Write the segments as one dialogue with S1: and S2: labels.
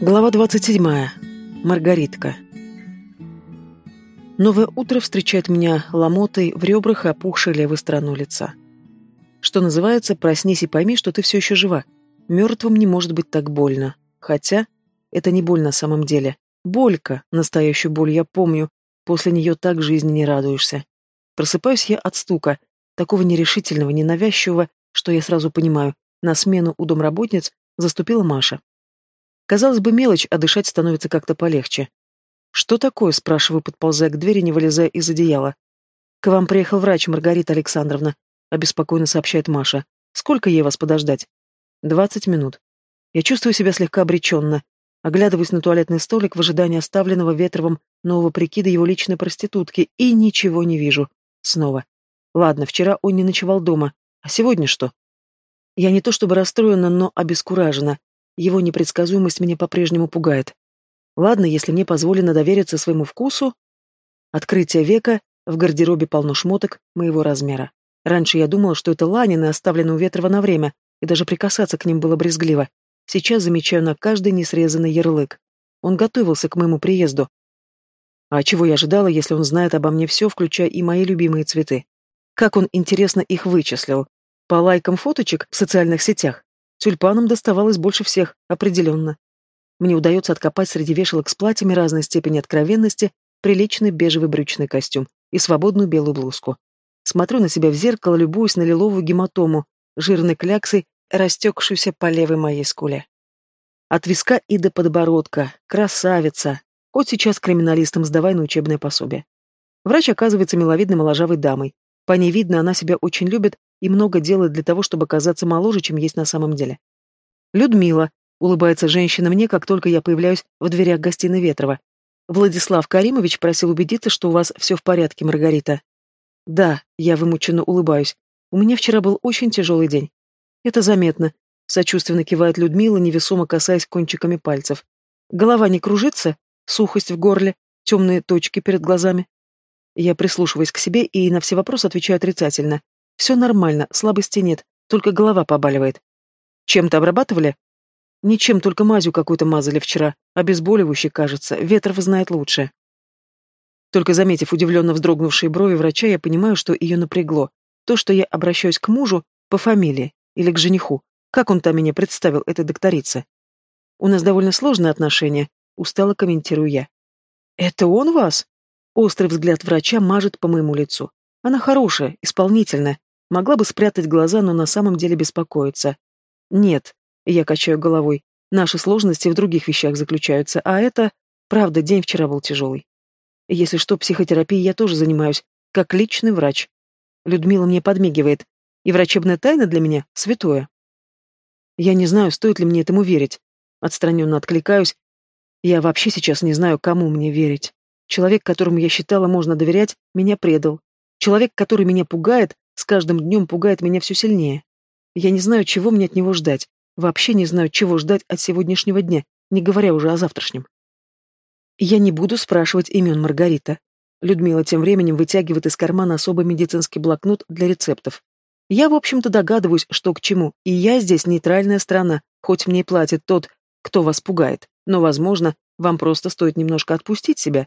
S1: Глава 27. Маргаритка. Новое утро встречает меня ломотой в ребрах и опухшей левой стороной лица. Что называется, проснись и пойми, что ты все еще жива. Мертвым не может быть так больно. Хотя, это не боль на самом деле. Болька, настоящую боль я помню. После нее так жизни не радуешься. Просыпаюсь я от стука, такого нерешительного, ненавязчивого, что я сразу понимаю, на смену у домработниц заступила Маша. Казалось бы, мелочь, а дышать становится как-то полегче. «Что такое?» — спрашиваю, подползая к двери, не вылезая из одеяла. «К вам приехал врач, Маргарита Александровна», — обеспокоенно сообщает Маша. «Сколько ей вас подождать?» «Двадцать минут». Я чувствую себя слегка обреченно. Оглядываюсь на туалетный столик в ожидании оставленного Ветровым нового прикида его личной проститутки и ничего не вижу. Снова. Ладно, вчера он не ночевал дома. А сегодня что? Я не то чтобы расстроена, но обескуражена. Его непредсказуемость меня по-прежнему пугает. Ладно, если мне позволено довериться своему вкусу. Открытие века, в гардеробе полно шмоток моего размера. Раньше я думала, что это ланины, оставленные у Ветрова на время, и даже прикасаться к ним было брезгливо. Сейчас замечаю на каждый несрезанный ярлык. Он готовился к моему приезду. А чего я ожидала, если он знает обо мне все, включая и мои любимые цветы? Как он, интересно, их вычислил? По лайкам фоточек в социальных сетях? Тюльпанам доставалось больше всех, определенно. Мне удается откопать среди вешалок с платьями разной степени откровенности приличный бежевый брючный костюм и свободную белую блузку. Смотрю на себя в зеркало, любуюсь на лиловую гематому, жирной кляксой, растекшуюся по левой моей скуле. От виска и до подбородка. Красавица. Хоть сейчас криминалистам сдавай на учебное пособие. Врач оказывается миловидной моложавой дамой. По ней видно, она себя очень любит и много делает для того, чтобы казаться моложе, чем есть на самом деле. Людмила, улыбается женщина мне, как только я появляюсь в дверях гостиной Ветрова. Владислав Каримович просил убедиться, что у вас все в порядке, Маргарита. Да, я вымученно улыбаюсь. У меня вчера был очень тяжелый день. Это заметно. Сочувственно кивает Людмила, невесомо касаясь кончиками пальцев. Голова не кружится, сухость в горле, темные точки перед глазами. Я прислушиваюсь к себе и на все вопросы отвечаю отрицательно. Все нормально, слабости нет, только голова побаливает. Чем-то обрабатывали? Ничем, только мазью какую-то мазали вчера. Обезболивающий, кажется. Ветров знает лучше. Только заметив удивленно вздрогнувшие брови врача, я понимаю, что ее напрягло. То, что я обращаюсь к мужу по фамилии или к жениху. Как он там меня представил, этой докторице? У нас довольно сложные отношения, устало комментирую я. Это он вас? Острый взгляд врача мажет по моему лицу. Она хорошая, исполнительная, Могла бы спрятать глаза, но на самом деле беспокоится. Нет, я качаю головой. Наши сложности в других вещах заключаются, а это... Правда, день вчера был тяжелый. Если что, психотерапией я тоже занимаюсь, как личный врач. Людмила мне подмигивает, и врачебная тайна для меня — святое. Я не знаю, стоит ли мне этому верить. Отстраненно откликаюсь. Я вообще сейчас не знаю, кому мне верить. Человек, которому я считала можно доверять, меня предал. Человек, который меня пугает, с каждым днем пугает меня все сильнее. Я не знаю, чего мне от него ждать. Вообще не знаю, чего ждать от сегодняшнего дня, не говоря уже о завтрашнем. Я не буду спрашивать имен Маргарита. Людмила тем временем вытягивает из кармана особый медицинский блокнот для рецептов. Я, в общем-то, догадываюсь, что к чему, и я здесь нейтральная страна, хоть мне и платит тот, кто вас пугает, но, возможно, вам просто стоит немножко отпустить себя.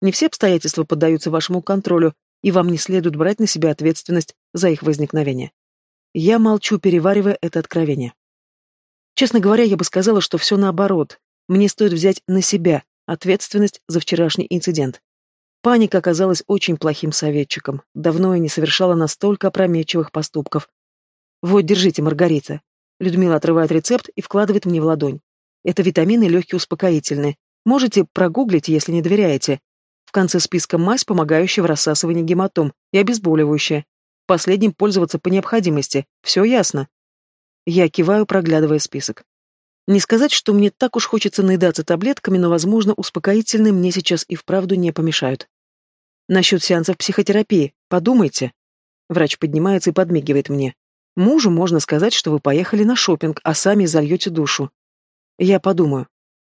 S1: Не все обстоятельства поддаются вашему контролю, и вам не следует брать на себя ответственность за их возникновение. Я молчу, переваривая это откровение. Честно говоря, я бы сказала, что все наоборот. Мне стоит взять на себя ответственность за вчерашний инцидент. Паника оказалась очень плохим советчиком. Давно я не совершала настолько опрометчивых поступков. Вот, держите, Маргарита. Людмила отрывает рецепт и вкладывает мне в ладонь. Это витамины легкие успокоительные. Можете прогуглить, если не доверяете. В конце списка мазь, помогающая в рассасывании гематом, и обезболивающая. Последним пользоваться по необходимости. Все ясно. Я киваю, проглядывая список. Не сказать, что мне так уж хочется наедаться таблетками, но, возможно, успокоительные мне сейчас и вправду не помешают. Насчет сеансов психотерапии. Подумайте. Врач поднимается и подмигивает мне. Мужу можно сказать, что вы поехали на шопинг, а сами зальете душу. Я подумаю.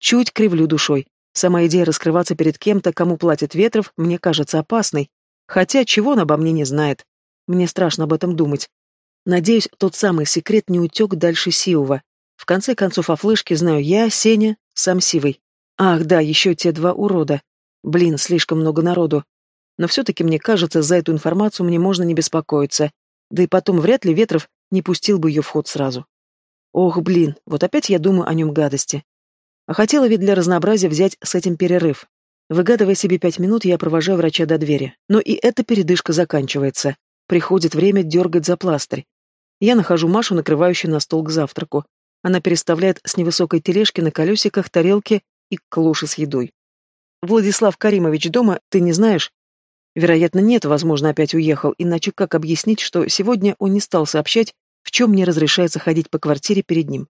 S1: Чуть кривлю душой. Сама идея раскрываться перед кем-то, кому платит Ветров, мне кажется опасной. Хотя чего он обо мне не знает. Мне страшно об этом думать. Надеюсь, тот самый секрет не утек дальше Сиува. В конце концов, о флешке знаю я, Сеня, Сам Сивый. Ах, да, еще те два урода. Блин, слишком много народу. Но все-таки мне кажется, за эту информацию мне можно не беспокоиться. Да и потом вряд ли Ветров не пустил бы ее в ход сразу. Ох, блин, вот опять я думаю о нем гадости. А хотела ведь для разнообразия взять с этим перерыв. Выгадывая себе пять минут, я провожаю врача до двери. Но и эта передышка заканчивается. Приходит время дергать за пластырь. Я нахожу Машу, накрывающую на стол к завтраку. Она переставляет с невысокой тележки на колесиках тарелки и клуши с едой. «Владислав Каримович дома, ты не знаешь?» Вероятно, нет, возможно, опять уехал, иначе как объяснить, что сегодня он не стал сообщать, в чем мне разрешается ходить по квартире перед ним.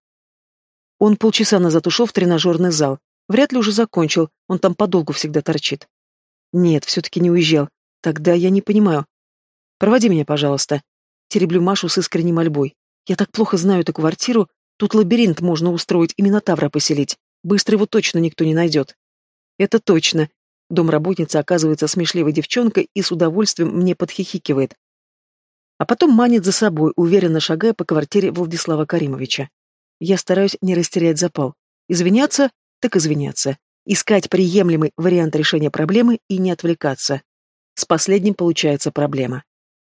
S1: Он полчаса назад ушел в тренажерный зал. Вряд ли уже закончил, он там подолгу всегда торчит. Нет, все-таки не уезжал. Тогда я не понимаю. Проводи меня, пожалуйста. Тереблю Машу с искренней мольбой. Я так плохо знаю эту квартиру, тут лабиринт можно устроить и Минотавра поселить. Быстро его точно никто не найдет. Это точно, Домработница оказывается смешливой девчонкой и с удовольствием мне подхихикивает. А потом манит за собой, уверенно шагая по квартире Владислава Каримовича. Я стараюсь не растерять запал. Извиняться, так извиняться. Искать приемлемый вариант решения проблемы и не отвлекаться. С последним получается проблема.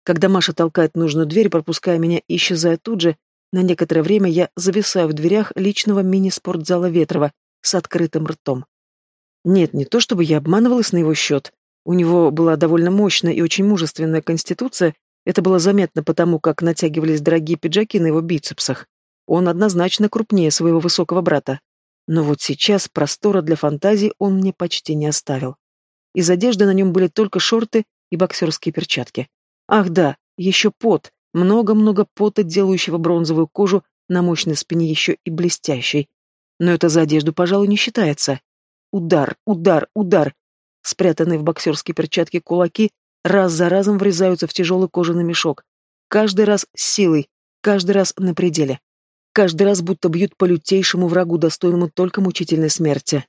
S1: Когда Маша толкает нужную дверь, пропуская меня и исчезая тут же, на некоторое время я зависаю в дверях личного мини-спортзала Ветрова с открытым ртом. Нет, не то чтобы я обманывалась на его счет. У него была довольно мощная и очень мужественная конституция, это было заметно потому, как натягивались дорогие пиджаки на его бицепсах. Он однозначно крупнее своего высокого брата. Но вот сейчас простора для фантазий он мне почти не оставил. Из одежды на нем были только шорты и боксерские перчатки. Ах да, еще пот, много-много пота, делающего бронзовую кожу на мощной спине еще и блестящей. Но это за одежду, пожалуй, не считается. Удар, удар, удар. Спрятанные в боксерской перчатке кулаки раз за разом врезаются в тяжелый кожаный мешок. Каждый раз силой, каждый раз на пределе. Каждый раз будто бьют по лютейшему врагу, достойному только мучительной смерти.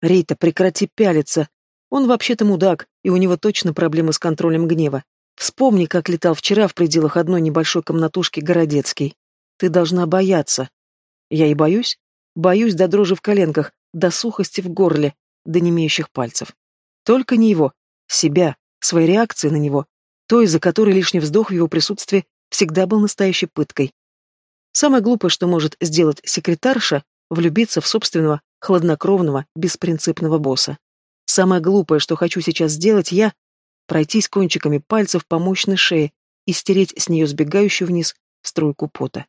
S1: Рита, прекрати пялиться. Он вообще-то мудак, и у него точно проблемы с контролем гнева. Вспомни, как летал вчера в пределах одной небольшой комнатушки Городецкий. Ты должна бояться. Я и боюсь. Боюсь до дрожи в коленках, до сухости в горле, до немеющих пальцев. Только не его, себя, своей реакции на него, той, из-за которой лишний вздох в его присутствии всегда был настоящей пыткой. Самое глупое, что может сделать секретарша, влюбиться в собственного, хладнокровного, беспринципного босса. Самое глупое, что хочу сейчас сделать я, пройтись кончиками пальцев по мощной шее и стереть с нее сбегающую вниз струйку пота.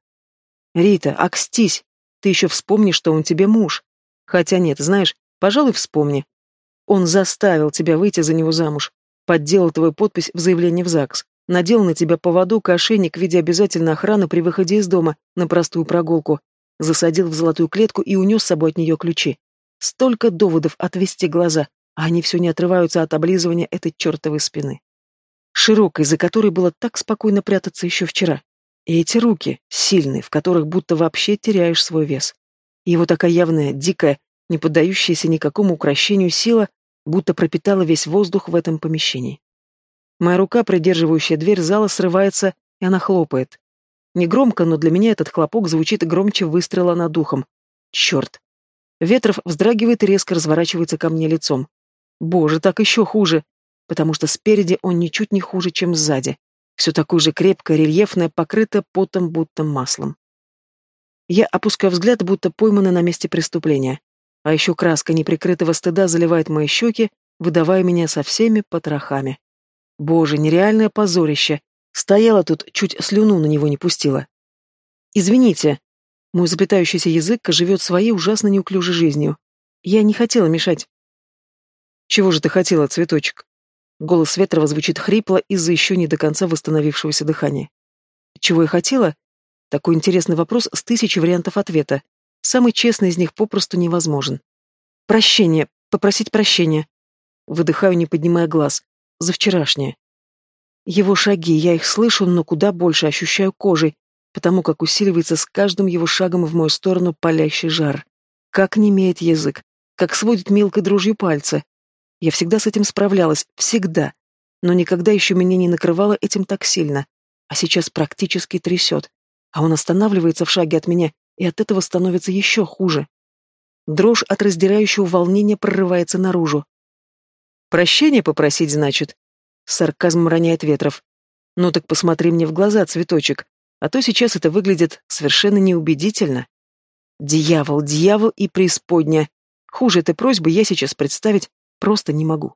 S1: «Рита, акстись! Ты еще вспомни, что он тебе муж. Хотя нет, знаешь, пожалуй, вспомни. Он заставил тебя выйти за него замуж, подделал твою подпись в заявлении в ЗАГС, надел на тебя поводок и ошейник в виде обязательной охраны при выходе из дома на простую прогулку, засадил в золотую клетку и унес с собой от нее ключи. Столько доводов отвести глаза, а они все не отрываются от облизывания этой чертовой спины. Широкой, за которой было так спокойно прятаться еще вчера. И эти руки, сильные, в которых будто вообще теряешь свой вес. Его такая явная, дикая, не поддающаяся никакому укращению сила, будто пропитала весь воздух в этом помещении. Моя рука, придерживающая дверь зала, срывается, и она хлопает. Негромко, но для меня этот хлопок звучит громче выстрела над духом. Черт. Ветров вздрагивает и резко разворачивается ко мне лицом. Боже, так еще хуже, потому что спереди он ничуть не хуже, чем сзади. Все такое же крепкое, рельефное, покрыто потом, будто маслом. Я опускаю взгляд, будто пойманный на месте преступления. А еще краска неприкрытого стыда заливает мои щеки, выдавая меня со всеми потрохами. Боже, нереальное позорище. Стояла тут, чуть слюну на него не пустила. Извините. Мой заплетающийся язык живет своей ужасно неуклюжей жизнью. Я не хотела мешать. Чего же ты хотела, цветочек? Голос Ветрова звучит хрипло из-за еще не до конца восстановившегося дыхания. Чего я хотела? Такой интересный вопрос с тысячей вариантов ответа. Самый честный из них попросту невозможен. Прощение, попросить прощения. Выдыхаю, не поднимая глаз. За вчерашнее. Его шаги, я их слышу, но куда больше ощущаю кожей, потому как усиливается с каждым его шагом в мою сторону палящий жар. Как не имеет язык, как сводит мелкой дружью пальцы. Я всегда с этим справлялась, всегда. Но никогда еще меня не накрывало этим так сильно. А сейчас практически трясет а он останавливается в шаге от меня, и от этого становится еще хуже. Дрожь от раздирающего волнения прорывается наружу. «Прощение попросить, значит?» С сарказмом роняет Ветров. «Ну так посмотри мне в глаза, цветочек, а то сейчас это выглядит совершенно неубедительно». Дьявол, дьявол и преисподня. Хуже этой просьбы я сейчас представить просто не могу.